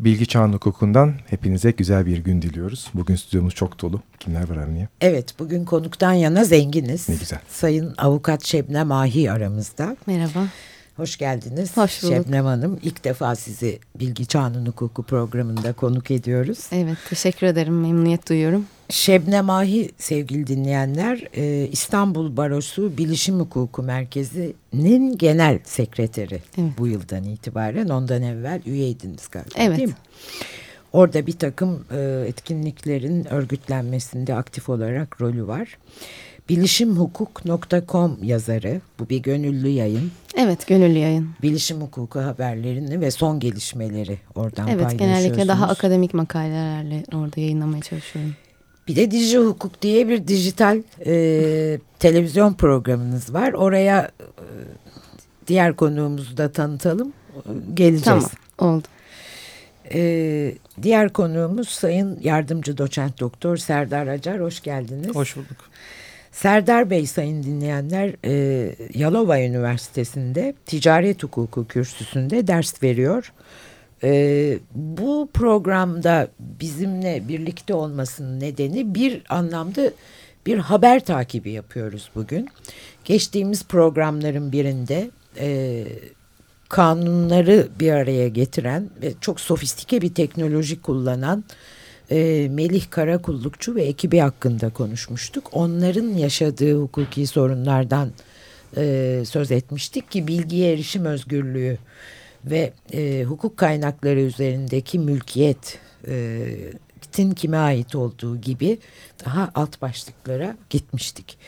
Bilgi Çağın Hukuku'ndan hepinize güzel bir gün diliyoruz. Bugün stüdyomuz çok dolu. Kimler var Avniye? Evet, bugün konuktan yana zenginiz. Ne güzel. Sayın Avukat Şebnem Ahi aramızda. Merhaba. Hoş geldiniz. Hoş bulduk. Şebnem Hanım. İlk defa sizi Bilgi Çağının Hukuku programında konuk ediyoruz. Evet, teşekkür ederim. Memnuniyet duyuyorum. Şebnem Ahi sevgili dinleyenler e, İstanbul Barosu Bilişim Hukuku Merkezi'nin genel sekreteri Evet. bu yıldan itibaren. Ondan evvel üyeydiniz galiba Evet. değil mi? Orada bir takım e, etkinliklerin örgütlenmesinde aktif olarak rolü var. Bilişimhukuk.com yazarı, bu bir gönüllü yayın. Evet, gönüllü yayın. Bilişim hukuku haberlerini ve son gelişmeleri oradan Evet, paylaşıyorsunuz. genellikle daha akademik makalelerle orada yayınlamaya çalışıyorum. Bir de Diji Hukuk diye bir dijital e, televizyon programınız var. Oraya e, diğer konuğumuzu da tanıtalım. Geleceğiz. Tamam, oldu. E, diğer konuğumuz Sayın Yardımcı Doçent Doktor Serdar Acar. Hoş geldiniz. Hoş bulduk. Serdar Bey sayın dinleyenler e, Yalova Üniversitesi'nde ticaret hukuku kürsüsünde ders veriyor. E, bu programda bizimle birlikte olmasının nedeni bir anlamda bir haber takibi yapıyoruz bugün. Geçtiğimiz programların birinde e, kanunları bir araya getiren ve çok sofistike bir teknoloji kullanan e, Melih Karakullukçu ve ekibi hakkında konuşmuştuk. Onların yaşadığı hukuki sorunlardan e, söz etmiştik ki bilgiye erişim özgürlüğü ve e, hukuk kaynakları üzerindeki mülkiyet e, tin kime ait olduğu gibi daha alt başlıklara gitmiştik.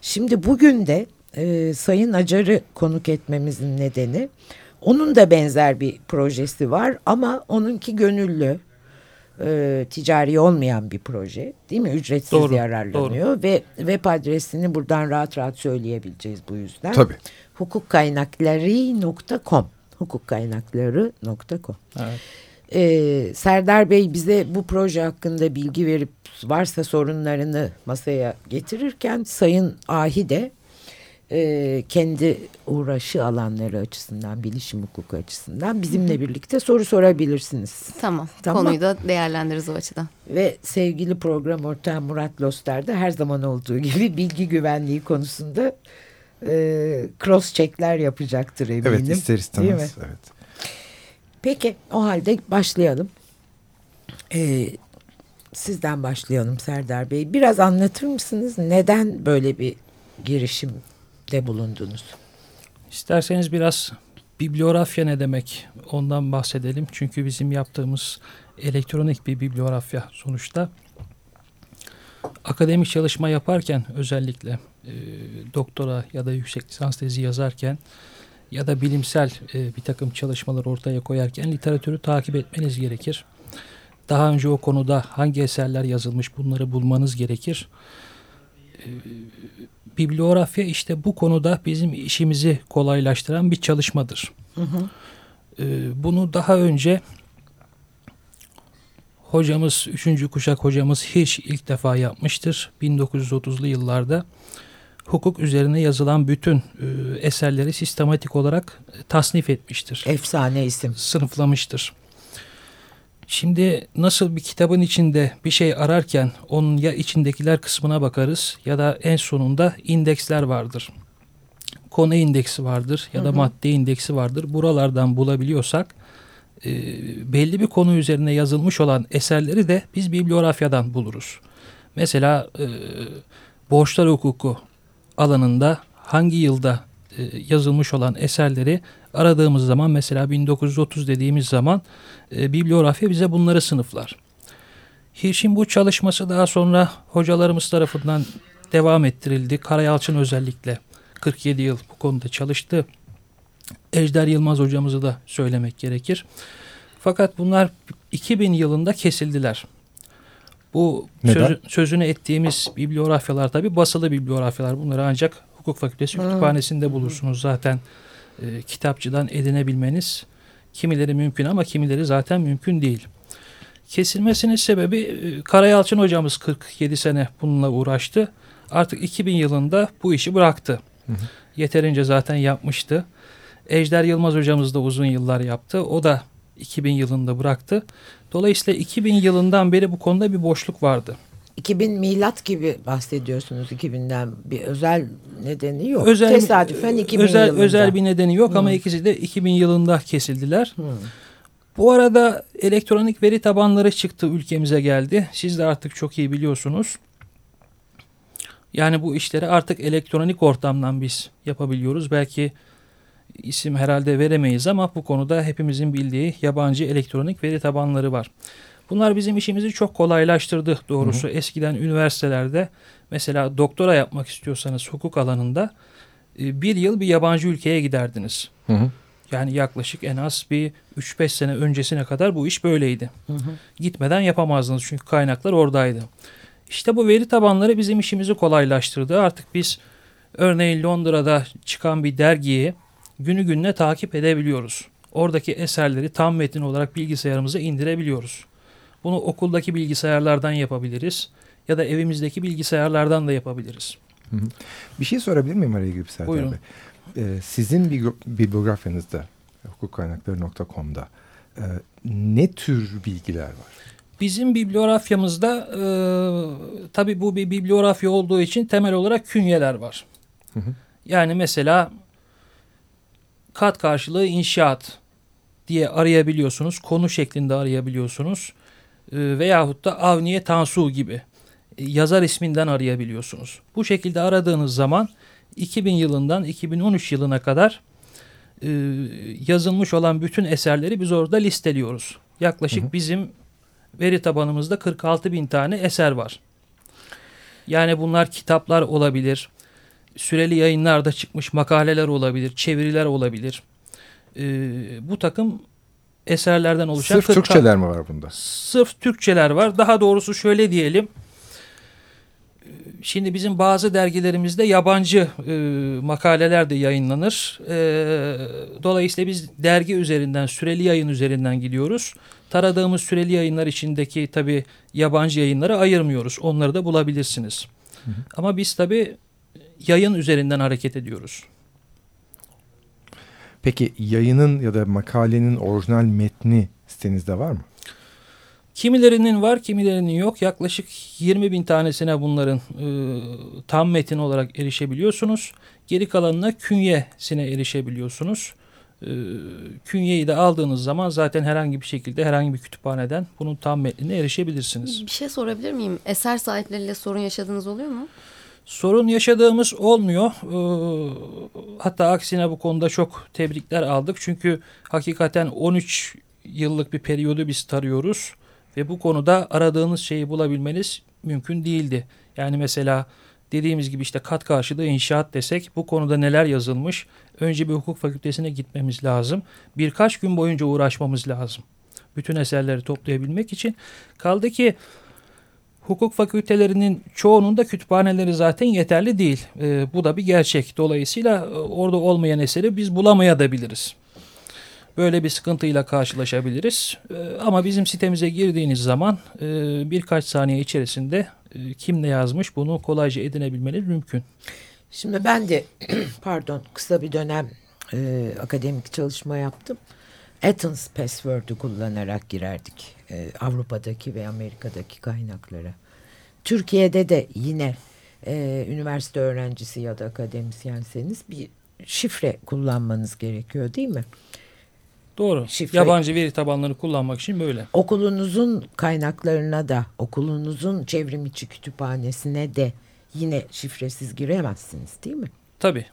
Şimdi bugün de e, Sayın Acar'ı konuk etmemizin nedeni onun da benzer bir projesi var ama onunki gönüllü e, ticari olmayan bir proje değil mi? Ücretsiz Doğru, yararlanıyor ve web adresini buradan rahat rahat söyleyebileceğiz bu yüzden. Tabii. Hukukkaynakları.com hukukkaynakları.com Evet. ee, Serdar Bey bize bu proje hakkında bilgi verip varsa sorunlarını masaya getirirken Sayın Ahi de e, kendi uğraşı alanları açısından, bilişim hukuku açısından bizimle birlikte soru sorabilirsiniz. Tamam, Tamam. konuyu da değerlendiririz o açıdan. Ve sevgili program ortağı Murat Loster da her zaman olduğu gibi bilgi güvenliği konusunda e, cross checkler yapacaktır eminim. Evet ister Değil mi? istemez. Evet. Peki o halde başlayalım. Ee, sizden başlayalım Serdar Bey. Biraz anlatır mısınız? Neden böyle bir girişimde bulundunuz? İsterseniz biraz bibliografya ne demek ondan bahsedelim. Çünkü bizim yaptığımız elektronik bir bibliografya sonuçta. Akademik çalışma yaparken özellikle e, doktora ya da yüksek lisans tezi yazarken ya da bilimsel e, bir takım çalışmalar ortaya koyarken literatürü takip etmeniz gerekir. Daha önce o konuda hangi eserler yazılmış bunları bulmanız gerekir. E, bibliografya işte bu konuda bizim işimizi kolaylaştıran bir çalışmadır. E, bunu daha önce hocamız, üçüncü kuşak hocamız hiç ilk defa yapmıştır. 1930'lu yıllarda hukuk üzerine yazılan bütün e, eserleri sistematik olarak e, tasnif etmiştir. Efsane isim. Sınıflamıştır. Şimdi nasıl bir kitabın içinde bir şey ararken onun ya içindekiler kısmına bakarız ya da en sonunda indeksler vardır. Konu indeksi vardır ya da madde indeksi vardır. Buralardan bulabiliyorsak e, belli bir konu üzerine yazılmış olan eserleri de biz bibliografyadan buluruz. Mesela e, borçlar hukuku alanında hangi yılda e, yazılmış olan eserleri aradığımız zaman mesela 1930 dediğimiz zaman e, bibliografya bize bunları sınıflar. Hirsch'in bu çalışması daha sonra hocalarımız tarafından devam ettirildi. Karayalçın özellikle 47 yıl bu konuda çalıştı. Ejder Yılmaz hocamızı da söylemek gerekir. Fakat bunlar 2000 yılında kesildiler. Bu Neden? sözü- sözünü ettiğimiz bibliografyalar tabi basılı bibliografyalar. Bunları ancak hukuk fakültesi kütüphanesinde bulursunuz zaten. E, kitapçıdan edinebilmeniz kimileri mümkün ama kimileri zaten mümkün değil. Kesilmesinin sebebi e, Karayalçın hocamız 47 sene bununla uğraştı. Artık 2000 yılında bu işi bıraktı. Yeterince zaten yapmıştı. Ejder Yılmaz hocamız da uzun yıllar yaptı. O da 2000 yılında bıraktı. Dolayısıyla 2000 yılından beri bu konuda bir boşluk vardı. 2000 milat gibi bahsediyorsunuz 2000'den bir özel nedeni yok. Özel, Tesadüfen 2000 özel, yılında. Özel bir nedeni yok Hmm. ama ikisi de 2000 yılında kesildiler. Hmm. Bu arada elektronik veri tabanları çıktı ülkemize geldi. Siz de artık çok iyi biliyorsunuz. Yani bu işleri artık elektronik ortamdan biz yapabiliyoruz. Belki isim herhalde veremeyiz ama bu konuda hepimizin bildiği yabancı elektronik veri tabanları var. Bunlar bizim işimizi çok kolaylaştırdı doğrusu. Eskiden üniversitelerde mesela doktora yapmak istiyorsanız hukuk alanında e, bir yıl bir yabancı ülkeye giderdiniz. Hı hı. Yani yaklaşık en az bir 3-5 sene öncesine kadar bu iş böyleydi. Hı hı. Gitmeden yapamazdınız çünkü kaynaklar oradaydı. İşte bu veri tabanları bizim işimizi kolaylaştırdı. Artık biz örneğin Londra'da çıkan bir dergiyi günü gününe takip edebiliyoruz. Oradaki eserleri tam metin olarak bilgisayarımıza indirebiliyoruz. Bunu okuldaki bilgisayarlardan yapabiliriz ya da evimizdeki bilgisayarlardan da yapabiliriz. Bir şey sorabilir miyim araya girip Serdar Buyurun. Bey? Ee, sizin bibli- bibliografyanızda hukukkaynakları.com'da e, ne tür bilgiler var? Bizim bibliografyamızda e, tabii bu bir bibliografya olduğu için temel olarak künyeler var. Hı hı. Yani mesela kat karşılığı inşaat diye arayabiliyorsunuz. Konu şeklinde arayabiliyorsunuz. E, veyahut da Avniye Tansu gibi e, yazar isminden arayabiliyorsunuz. Bu şekilde aradığınız zaman 2000 yılından 2013 yılına kadar e, yazılmış olan bütün eserleri biz orada listeliyoruz. Yaklaşık Hı hı. bizim veri tabanımızda 46 bin tane eser var. Yani bunlar kitaplar olabilir, süreli yayınlarda çıkmış makaleler olabilir, çeviriler olabilir. Ee, bu takım eserlerden oluşan Sırf 40 Türkçeler mi var bunda? Sırf Türkçeler var. Daha doğrusu şöyle diyelim. Şimdi bizim bazı dergilerimizde yabancı e, makaleler de yayınlanır. E, dolayısıyla biz dergi üzerinden, süreli yayın üzerinden gidiyoruz. Taradığımız süreli yayınlar içindeki tabi yabancı yayınları ayırmıyoruz. Onları da bulabilirsiniz. Hı hı. Ama biz tabi yayın üzerinden hareket ediyoruz. Peki yayının ya da makalenin orijinal metni sitenizde var mı? Kimilerinin var, kimilerinin yok. Yaklaşık 20 bin tanesine bunların e, tam metin olarak erişebiliyorsunuz. Geri kalanına künyesine erişebiliyorsunuz. E, künyeyi de aldığınız zaman zaten herhangi bir şekilde herhangi bir kütüphaneden bunun tam metnine erişebilirsiniz. Bir şey sorabilir miyim? Eser sahipleriyle sorun yaşadığınız oluyor mu? Sorun yaşadığımız olmuyor. Ee, hatta aksine bu konuda çok tebrikler aldık. Çünkü hakikaten 13 yıllık bir periyodu biz tarıyoruz. Ve bu konuda aradığınız şeyi bulabilmeniz mümkün değildi. Yani mesela dediğimiz gibi işte kat karşılığı inşaat desek bu konuda neler yazılmış? Önce bir hukuk fakültesine gitmemiz lazım. Birkaç gün boyunca uğraşmamız lazım. Bütün eserleri toplayabilmek için. Kaldı ki hukuk fakültelerinin çoğunun da kütüphaneleri zaten yeterli değil. Ee, bu da bir gerçek. Dolayısıyla e, orada olmayan eseri biz bulamayabiliriz. Böyle bir sıkıntıyla karşılaşabiliriz. Ee, ama bizim sitemize girdiğiniz zaman e, birkaç saniye içerisinde e, kim ne yazmış bunu kolayca edinebilmeniz mümkün. Şimdi ben de pardon kısa bir dönem e, akademik çalışma yaptım. Athens password'u kullanarak girerdik e, Avrupa'daki ve Amerika'daki kaynaklara. Türkiye'de de yine e, üniversite öğrencisi ya da akademisyenseniz bir şifre kullanmanız gerekiyor değil mi? Doğru. Şifre- Yabancı veri tabanlarını kullanmak için böyle. Okulunuzun kaynaklarına da okulunuzun çevrim içi kütüphanesine de yine şifresiz giremezsiniz değil mi? Tabii.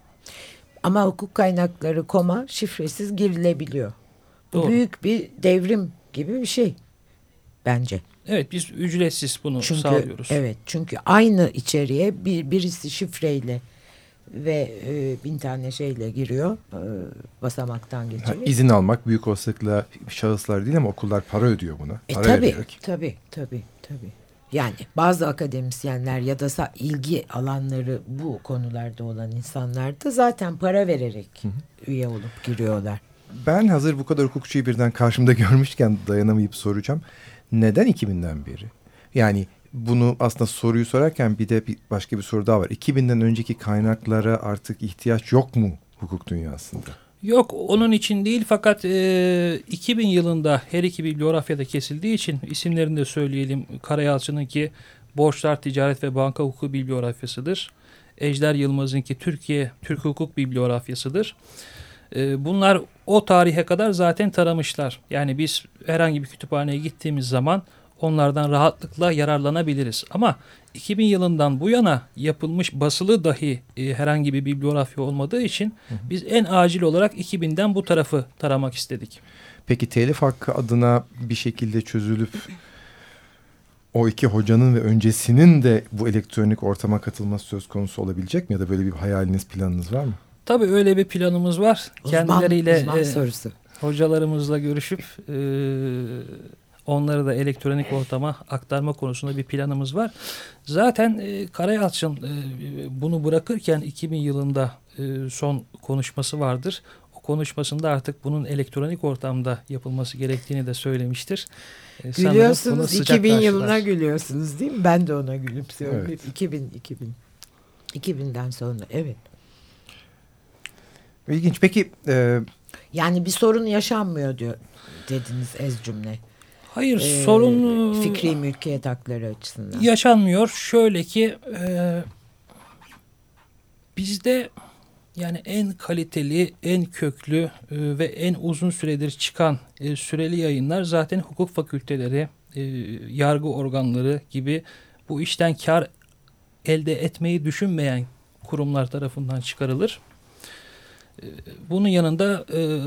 Ama hukuk kaynakları koma şifresiz girilebiliyor. Doğru. büyük bir devrim gibi bir şey bence. Evet biz ücretsiz bunu Çünkü sağlıyoruz. evet çünkü aynı içeriğe bir birisi şifreyle ve e, bin tane şeyle giriyor e, basamaktan Ha, geçerek. izin almak büyük olasılıkla şahıslar değil ama okullar para ödüyor buna. E para tabii, vererek. tabii, tabii, tabii. Yani bazı akademisyenler ya da ilgi alanları bu konularda olan insanlar da zaten para vererek üye olup giriyorlar. Ben hazır bu kadar hukukçuyu birden karşımda görmüşken dayanamayıp soracağım. Neden 2000'den beri? Yani bunu aslında soruyu sorarken bir de bir başka bir soru daha var. 2000'den önceki kaynaklara artık ihtiyaç yok mu hukuk dünyasında? Yok onun için değil fakat e, 2000 yılında her iki bibliografyada kesildiği için isimlerini de söyleyelim. Karayalçı'nınki Borçlar Ticaret ve Banka Hukuku bibliografyasıdır. Ejder Yılmaz'ınki Türkiye Türk Hukuk bibliografyasıdır. E, bunlar o tarihe kadar zaten taramışlar. Yani biz herhangi bir kütüphaneye gittiğimiz zaman onlardan rahatlıkla yararlanabiliriz. Ama 2000 yılından bu yana yapılmış basılı dahi e, herhangi bir bibliografya olmadığı için hı hı. biz en acil olarak 2000'den bu tarafı taramak istedik. Peki telif hakkı adına bir şekilde çözülüp o iki hocanın ve öncesinin de bu elektronik ortama katılması söz konusu olabilecek mi? Ya da böyle bir hayaliniz, planınız var mı? Tabii öyle bir planımız var. Uzman, Kendileriyle uzman e, hocalarımızla görüşüp e, onları da elektronik ortama aktarma konusunda bir planımız var. Zaten e, Karayalçın e, bunu bırakırken 2000 yılında e, son konuşması vardır. O konuşmasında artık bunun elektronik ortamda yapılması gerektiğini de söylemiştir. E, gülüyorsunuz 2000 yılına gülüyorsunuz değil mi? Ben de ona gülümsüyorum. Evet. 2000 2000 2000'den sonra evet. İlginç. Peki e... yani bir sorun yaşanmıyor diyor dediniz ez cümle. Hayır ee, sorun fikri mülkiyet hakları açısından. Yaşanmıyor. Şöyle ki e, bizde yani en kaliteli, en köklü e, ve en uzun süredir çıkan e, süreli yayınlar zaten hukuk fakülteleri, e, yargı organları gibi bu işten kar elde etmeyi düşünmeyen kurumlar tarafından çıkarılır. Bunun yanında e,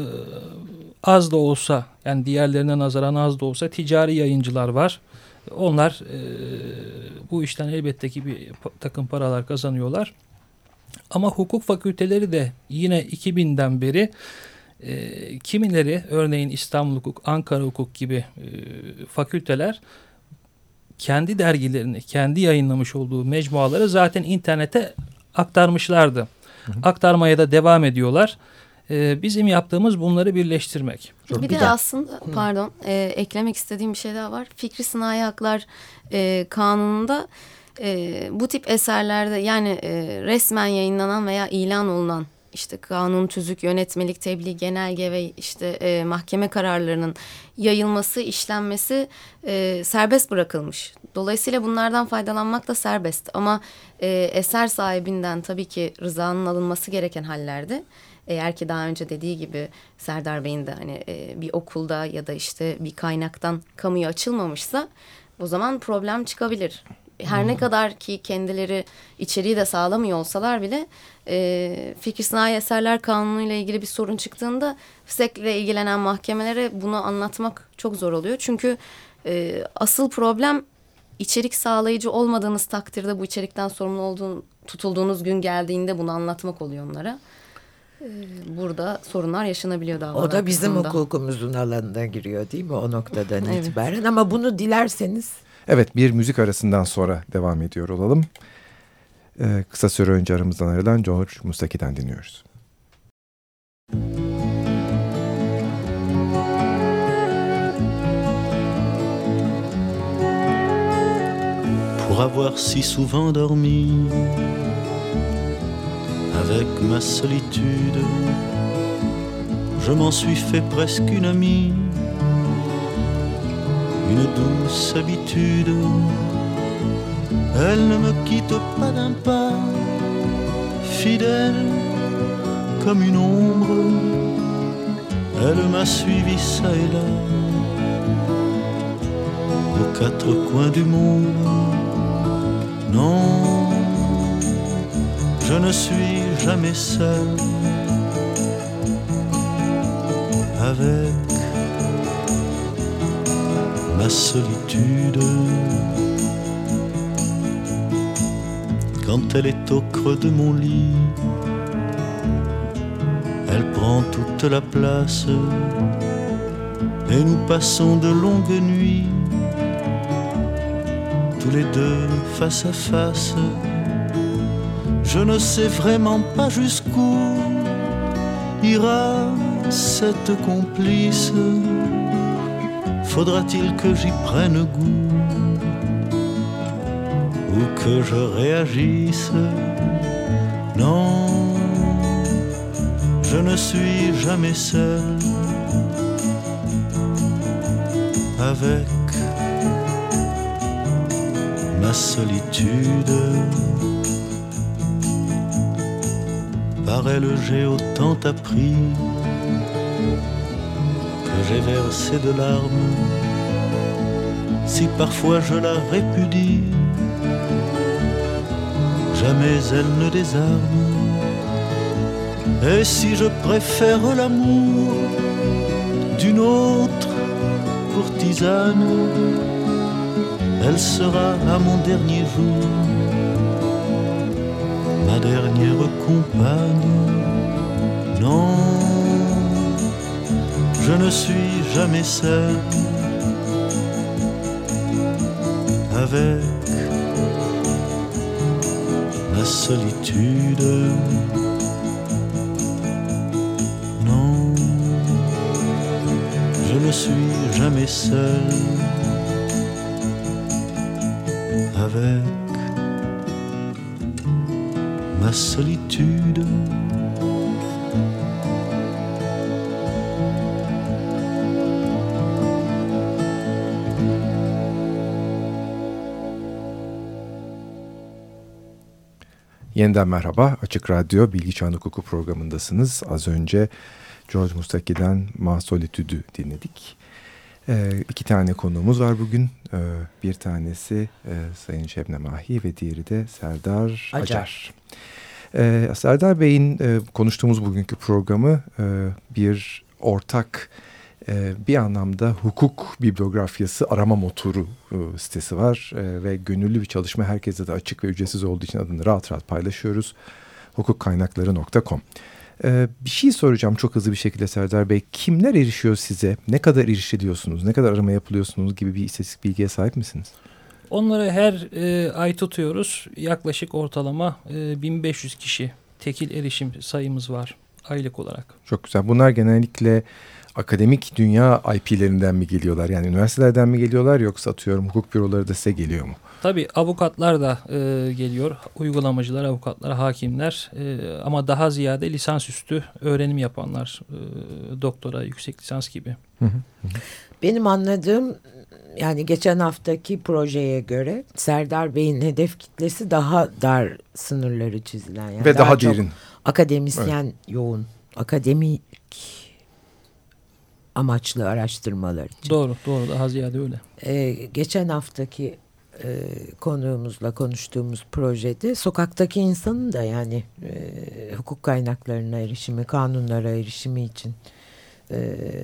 az da olsa yani diğerlerine nazaran az da olsa ticari yayıncılar var. Onlar e, bu işten elbette ki bir takım paralar kazanıyorlar. Ama hukuk fakülteleri de yine 2000'den beri e, kimileri örneğin İstanbul Hukuk, Ankara Hukuk gibi e, fakülteler kendi dergilerini, kendi yayınlamış olduğu mecmuaları zaten internete aktarmışlardı. Hı hı. Aktarmaya da devam ediyorlar. Ee, bizim yaptığımız bunları birleştirmek. Çok bir güzel. de aslında pardon e, eklemek istediğim bir şey daha var. Fikri sınai haklar e, kanununda e, bu tip eserlerde yani e, resmen yayınlanan veya ilan olunan işte kanun, tüzük, yönetmelik, tebliğ, genelge ve işte e, mahkeme kararlarının yayılması, işlenmesi e, serbest bırakılmış. Dolayısıyla bunlardan faydalanmak da serbest. Ama e, eser sahibinden tabii ki rızanın alınması gereken hallerde eğer ki daha önce dediği gibi Serdar Bey'in de hani e, bir okulda ya da işte bir kaynaktan kamuya açılmamışsa o zaman problem çıkabilir. Her ne kadar ki kendileri içeriği de sağlamıyor olsalar bile e, fikir sanayi eserler kanunu ile ilgili bir sorun çıktığında FİSEK ile ilgilenen mahkemelere bunu anlatmak çok zor oluyor. Çünkü e, asıl problem içerik sağlayıcı olmadığınız takdirde bu içerikten sorumlu olduğun, tutulduğunuz gün geldiğinde bunu anlatmak oluyor onlara. Ee, burada sorunlar yaşanabiliyor davalar O da bizim kısmında. hukukumuzun alanına giriyor değil mi o noktadan evet. itibaren ama bunu dilerseniz. Evet bir müzik arasından sonra devam ediyor olalım. Ee, kısa süre önce aramızdan ayrılan George Mustaki'den dinliyoruz. Pour avoir si souvent dormi avec ma solitude. Je m'en suis fait presque une amie, une douce habitude. Elle ne me quitte pas d'un pas, fidèle comme une ombre. Elle m'a suivi ça et là, aux quatre coins du monde. Non, je ne suis jamais seul solitude. Quand elle est au creux de mon lit, elle prend toute la place et nous passons de longues nuits, tous les deux face à face je ne sais vraiment pas jusqu'où ira cette complice. Faudra-t-il que j'y prenne goût ou que je réagisse? Non, je ne suis jamais seul avec ma solitude. Par elle j'ai autant appris j'ai versé de larmes. Si parfois je la répudie, jamais elle ne désarme. Et si je préfère l'amour d'une autre courtisane, elle sera à mon dernier jour ma dernière compagne. Non, je ne suis jamais seul avec ma solitude. Non, je ne suis jamais seul avec ma solitude. Yeniden merhaba. Açık Radyo Bilgi Çağın Hukuku programındasınız. Az önce George Mustaki'den Ma Solitude'ü dinledik. Ee, iki tane konuğumuz var bugün. Ee, bir tanesi e, Sayın Şebnem Ahi ve diğeri de Serdar Acar. Acar. Ee, Serdar Bey'in e, konuştuğumuz bugünkü programı e, bir ortak bir anlamda hukuk bibliografyası arama motoru e, sitesi var e, ve gönüllü bir çalışma herkese de açık ve ücretsiz olduğu için adını rahat rahat paylaşıyoruz. hukukkaynakları.com ee, bir şey soracağım çok hızlı bir şekilde Serdar Bey. Kimler erişiyor size? Ne kadar erişiliyorsunuz? Ne kadar arama yapılıyorsunuz gibi bir istatistik bilgiye sahip misiniz? Onları her e, ay tutuyoruz. Yaklaşık ortalama e, 1500 kişi tekil erişim sayımız var aylık olarak. Çok güzel. Bunlar genellikle akademik dünya IP'lerinden mi geliyorlar? Yani üniversitelerden mi geliyorlar yoksa atıyorum hukuk büroları da size geliyor mu? Tabii avukatlar da e, geliyor. Uygulamacılar, avukatlar, hakimler e, ama daha ziyade lisansüstü öğrenim yapanlar, e, doktora, yüksek lisans gibi. Benim anladığım yani geçen haftaki projeye göre Serdar Bey'in hedef kitlesi daha dar sınırları çizilen. Yani Ve daha, daha derin. Akademisyen evet. yoğun, akademik amaçlı araştırmalar için. Doğru, doğru. Daha ziyade öyle. Ee, geçen haftaki e, konuğumuzla konuştuğumuz projede sokaktaki insanın da yani e, hukuk kaynaklarına erişimi, kanunlara erişimi için e,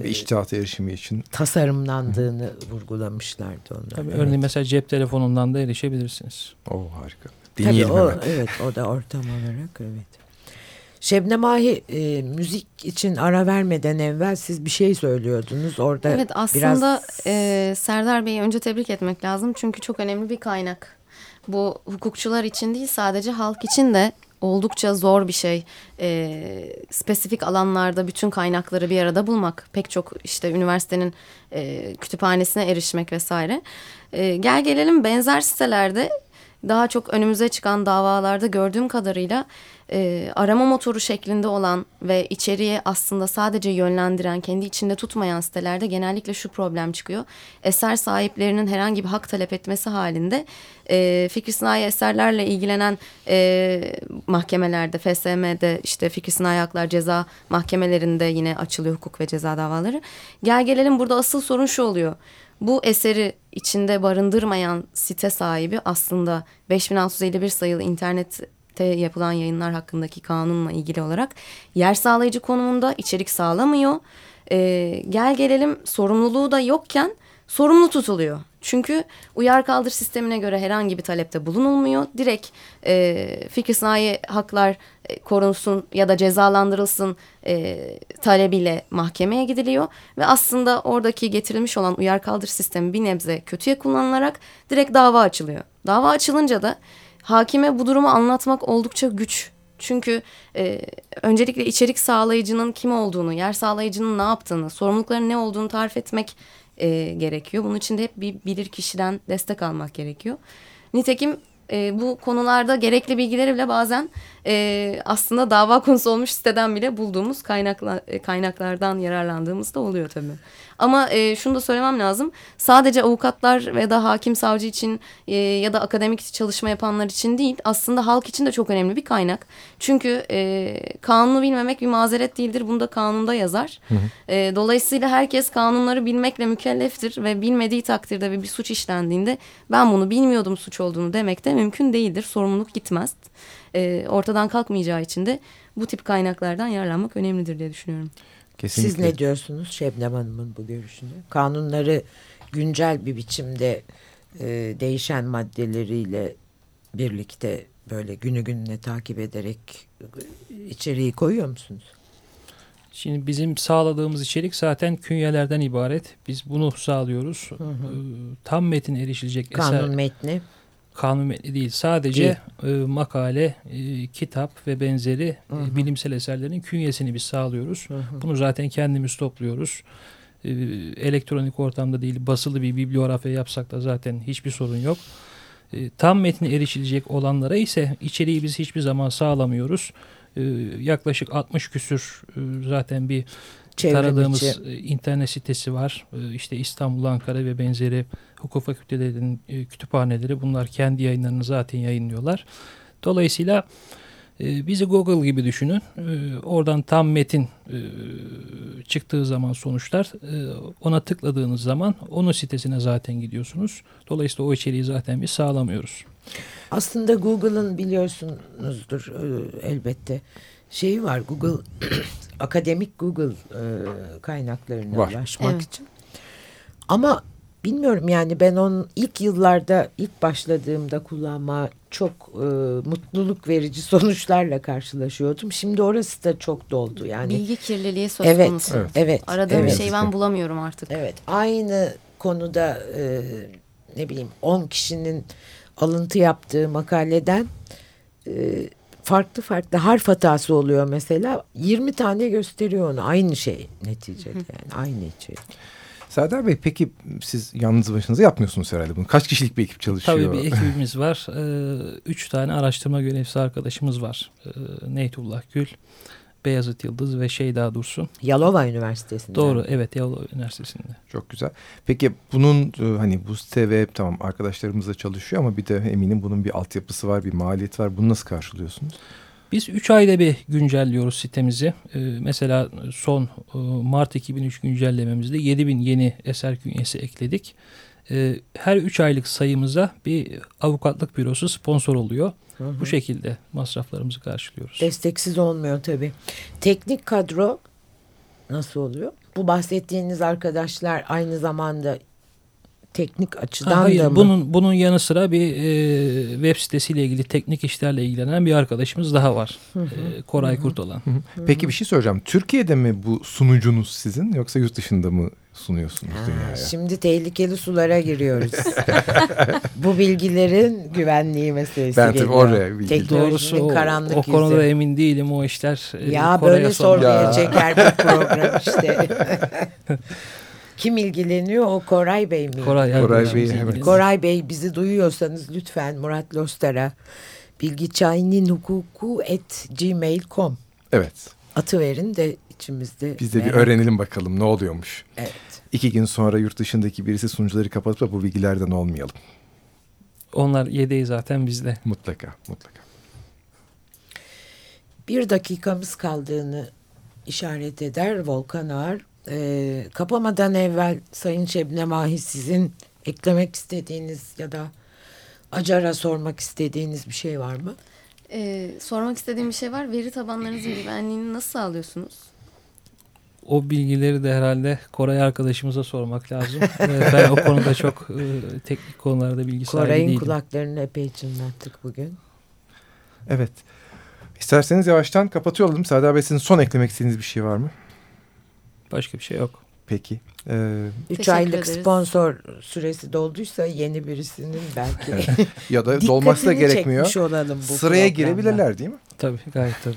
ve iştihat erişimi için tasarımlandığını Hı. vurgulamışlardı onlar. Tabii evet. örneğin mesela cep telefonundan da erişebilirsiniz. O harika. Dinleyelim Tabii o, hemen. evet o da ortam olarak evet. Şebnem Ahi e, müzik için ara vermeden evvel siz bir şey söylüyordunuz orada. Evet aslında biraz... e, Serdar Bey'i önce tebrik etmek lazım çünkü çok önemli bir kaynak. Bu hukukçular için değil sadece halk için de oldukça zor bir şey. E, spesifik alanlarda bütün kaynakları bir arada bulmak. Pek çok işte üniversitenin e, kütüphanesine erişmek vesaire. E, gel gelelim benzer sitelerde daha çok önümüze çıkan davalarda gördüğüm kadarıyla e, arama motoru şeklinde olan ve içeriye aslında sadece yönlendiren, kendi içinde tutmayan sitelerde genellikle şu problem çıkıyor. Eser sahiplerinin herhangi bir hak talep etmesi halinde e, fikri sınai eserlerle ilgilenen e, mahkemelerde, FSM'de işte fikri sınai haklar ceza mahkemelerinde yine açılıyor hukuk ve ceza davaları. Gel gelelim burada asıl sorun şu oluyor bu eseri içinde barındırmayan site sahibi aslında 5651 sayılı internette yapılan yayınlar hakkındaki kanunla ilgili olarak yer sağlayıcı konumunda içerik sağlamıyor. Ee, gel gelelim sorumluluğu da yokken sorumlu tutuluyor. Çünkü uyar kaldır sistemine göre herhangi bir talepte bulunulmuyor. Direkt e, fikir sanayi haklar e, korunsun ya da cezalandırılsın e, talebiyle mahkemeye gidiliyor. Ve aslında oradaki getirilmiş olan uyar kaldır sistemi bir nebze kötüye kullanılarak direkt dava açılıyor. Dava açılınca da hakime bu durumu anlatmak oldukça güç. Çünkü e, öncelikle içerik sağlayıcının kim olduğunu, yer sağlayıcının ne yaptığını, sorumlulukların ne olduğunu tarif etmek e, gerekiyor. Bunun için de hep bir bilir kişiden destek almak gerekiyor. Nitekim e, bu konularda gerekli bilgileri bile bazen e, aslında dava konusu olmuş siteden bile bulduğumuz kaynakla, e, kaynaklardan yararlandığımız da oluyor tabii. Ama e, şunu da söylemem lazım. Sadece avukatlar ve da hakim savcı için e, ya da akademik çalışma yapanlar için değil aslında halk için de çok önemli bir kaynak. Çünkü e, kanunu bilmemek bir mazeret değildir. Bunu da kanunda yazar. Hı hı. E, dolayısıyla herkes kanunları bilmekle mükelleftir ve bilmediği takdirde ve bir suç işlendiğinde ben bunu bilmiyordum suç olduğunu demek de mümkün değildir. Sorumluluk gitmez. E, ortadan kalkmayacağı için de bu tip kaynaklardan yararlanmak önemlidir diye düşünüyorum. Kesinlikle. Siz ne diyorsunuz Şebnem Hanım'ın bu görüşüne? Kanunları güncel bir biçimde e, değişen maddeleriyle birlikte böyle günü gününe takip ederek e, içeriği koyuyor musunuz? Şimdi bizim sağladığımız içerik zaten künyelerden ibaret. Biz bunu sağlıyoruz. Hı hı. Tam metin erişilecek Kanun eser. metni kanun metni değil. Sadece E, makale, e, kitap ve benzeri E, bilimsel eserlerin künyesini biz sağlıyoruz. Hı hı. Bunu zaten kendimiz topluyoruz. E, elektronik ortamda değil basılı bir bibliografya yapsak da zaten hiçbir sorun yok. E, tam metni erişilecek olanlara ise içeriği biz hiçbir zaman sağlamıyoruz. E, yaklaşık 60 küsür e, zaten bir taradığımız içi. internet sitesi var. İşte İstanbul, Ankara ve benzeri hukuk fakültelerinin e, kütüphaneleri bunlar kendi yayınlarını zaten yayınlıyorlar. Dolayısıyla e, bizi Google gibi düşünün. E, oradan tam metin çıktığı zaman sonuçlar ona tıkladığınız zaman onun sitesine zaten gidiyorsunuz. Dolayısıyla o içeriği zaten biz sağlamıyoruz. Aslında Google'ın biliyorsunuzdur elbette şeyi var Google akademik Google kaynaklarına var. ulaşmak evet. için. Ama bilmiyorum yani ben onun ilk yıllarda ilk başladığımda kullanma çok e, mutluluk verici sonuçlarla karşılaşıyordum. Şimdi orası da çok doldu yani. Bilgi kirliliği söz evet, konusu. Evet. evet Aradığım evet. şeyi ben bulamıyorum artık. Evet. Aynı konuda e, ne bileyim 10 kişinin alıntı yaptığı makaleden e, farklı farklı harf hatası oluyor mesela. 20 tane gösteriyor onu. Aynı şey neticede yani aynı içerik. Serdar Bey peki siz yalnız başınıza yapmıyorsunuz herhalde bunu. Kaç kişilik bir ekip çalışıyor? Tabii bir ekibimiz var. Ee, üç tane araştırma görevlisi arkadaşımız var. Ee, Neytullah Gül, Beyazıt Yıldız ve Şeyda Dursun. Yalova Üniversitesi'nde. Doğru evet Yalova Üniversitesi'nde. Çok güzel. Peki bunun e, hani bu site ve tamam arkadaşlarımızla çalışıyor ama bir de eminim bunun bir altyapısı var, bir maliyet var. Bunu nasıl karşılıyorsunuz? Biz 3 ayda bir güncelliyoruz sitemizi. Ee, mesela son e, Mart 2003 güncellememizde 7000 yeni eser künyesi ekledik. Ee, her 3 aylık sayımıza bir avukatlık bürosu sponsor oluyor. Hı hı. Bu şekilde masraflarımızı karşılıyoruz. Desteksiz olmuyor tabii. Teknik kadro nasıl oluyor? Bu bahsettiğiniz arkadaşlar aynı zamanda teknik açıdan ha, hayır, da mı? Bunun, bunun yanı sıra bir e, web sitesiyle ilgili teknik işlerle ilgilenen bir arkadaşımız daha var. Hı hı. E, Koray hı hı. Kurtolan. Hı hı. Peki bir şey soracağım. Türkiye'de mi bu sunucunuz sizin yoksa yurt dışında mı sunuyorsunuz ha, dünyaya? Şimdi tehlikeli sulara giriyoruz. bu bilgilerin güvenliği meselesi ben geliyor. oraya bilgi. Doğrusu o, karanlık o konuda yüzü. emin değilim o işler. E, ya böyle sormaya çeker bir program işte. Kim ilgileniyor? O Koray Bey mi? Koray, Koray Bey. Evet. Koray Bey bizi duyuyorsanız lütfen Murat Lostar'a bilgiçayinin hukuku at gmail.com Evet. Atı verin de içimizde. Biz de merak. bir öğrenelim bakalım ne oluyormuş. Evet. İki gün sonra yurt dışındaki birisi sunucuları kapatıp da bu bilgilerden olmayalım. Onlar yedeği zaten bizde. Mutlaka, mutlaka. Bir dakikamız kaldığını işaret eder Volkan Ağar. E, kapamadan evvel Sayın Şebnem Ahi sizin eklemek istediğiniz ya da Acar'a sormak istediğiniz bir şey var mı? Ee, sormak istediğim bir şey var. Veri tabanlarınızın güvenliğini nasıl sağlıyorsunuz? O bilgileri de herhalde Koray arkadaşımıza sormak lazım. ben o konuda çok e, teknik konularda bilgi sahibi değilim. Koray'ın kulaklarını epey çınlattık bugün. Evet. İsterseniz yavaştan kapatıyorum. Serdar Bey sizin son eklemek istediğiniz bir şey var mı? Başka bir şey yok. Peki. Ee, Üç aylık ederiz. sponsor süresi dolduysa yeni birisinin belki. ya da dolması da gerekmiyor. Olalım bu Sıraya programda. girebilirler değil mi? Tabii gayet tabii.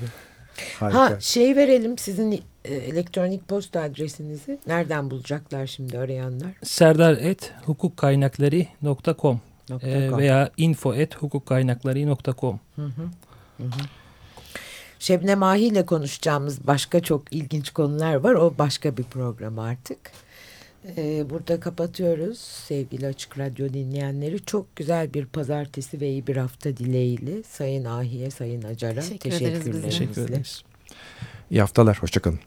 Harika. Ha şey verelim sizin e, elektronik posta adresinizi. Nereden bulacaklar şimdi arayanlar? Serdar et hukukkaynakları.com e, veya info.hukukkaynakları.com hı hı. hı hı. Şebnem Ahi ile konuşacağımız başka çok ilginç konular var. O başka bir program artık. Ee, burada kapatıyoruz sevgili Açık Radyo dinleyenleri. Çok güzel bir pazartesi ve iyi bir hafta dileğiyle Sayın Ahi'ye, Sayın Acar'a Teşekkür teşekkürler. ederiz Teşekkür ederiz. İyi haftalar, hoşçakalın.